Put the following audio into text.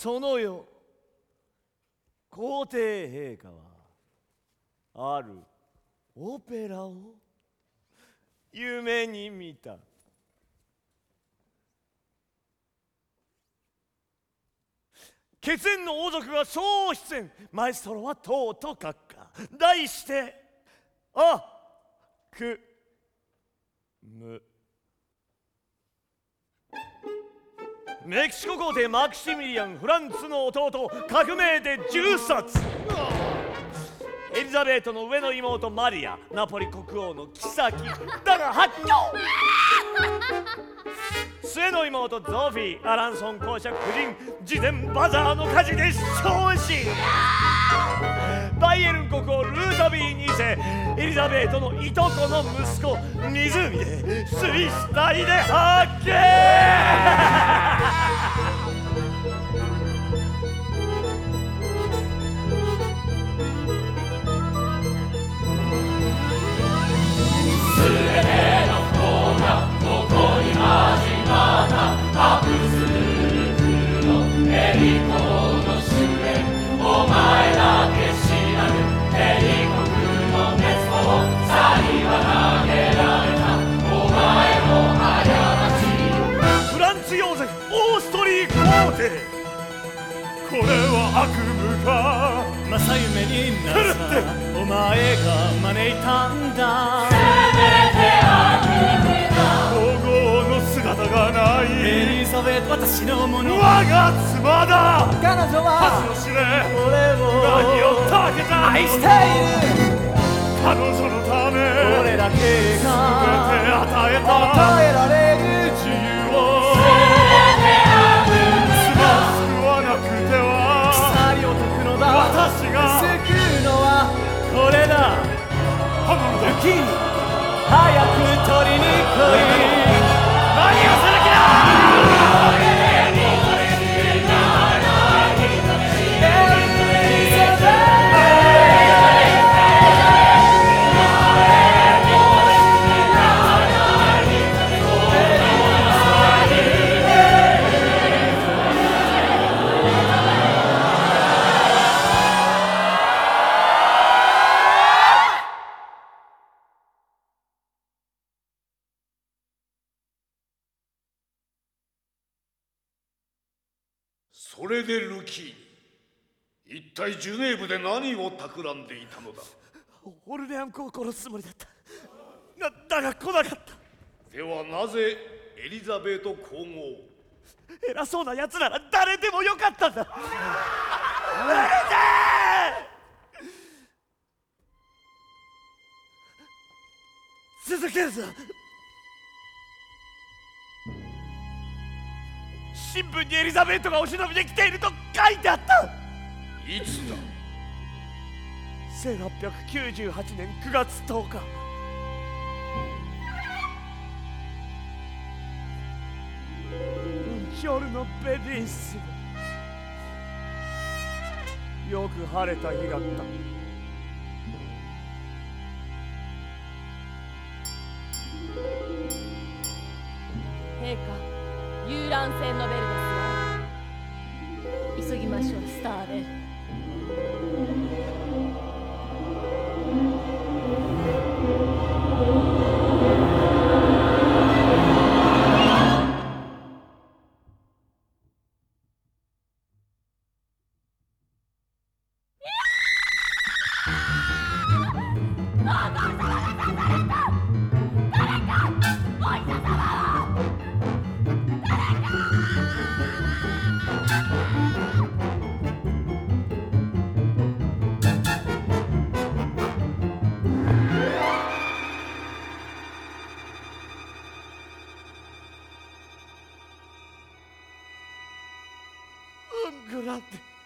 その夜皇帝陛下はあるオペラを夢に見た。血縁の王族が総出演。マエストロはとうと閣下題してあくむ。メキシコ皇帝マクシミリアンフランツの弟革命で銃殺。リザベートの上の妹マリアナポリ国王の妃。だが発狂。末の妹ゾフィーアランソン公爵夫人事前バザーの火事で焼死。バイエルン国王ルートビー2世エリザベートのいとこの息子湖で水死体で発見リー皇帝これは悪夢か。正夢になるお前が招いたんだ。皇后の姿がないエリザベート私のもの。我が妻だ。彼女は。恥を知れ俺を何をたけた。愛している。彼女のため。俺だけが。全て与えた。与え時に早く取りに来それでルキーニ一体ジュネーブで何を企んでいたのだ？オルレアン公を殺すつもりだった。なだが来なかった。ではなぜエリザベート皇后偉そうな奴なら誰でもよかったんだ。うるせえ続けるぞ新聞にエリザベートがお忍びで来ていると書いてあった。いつだ？1898年9月10日。夜のベリース。よく晴れた日だった。陛下遊覧船のベルですわ急ぎましょうスターレうんぐらって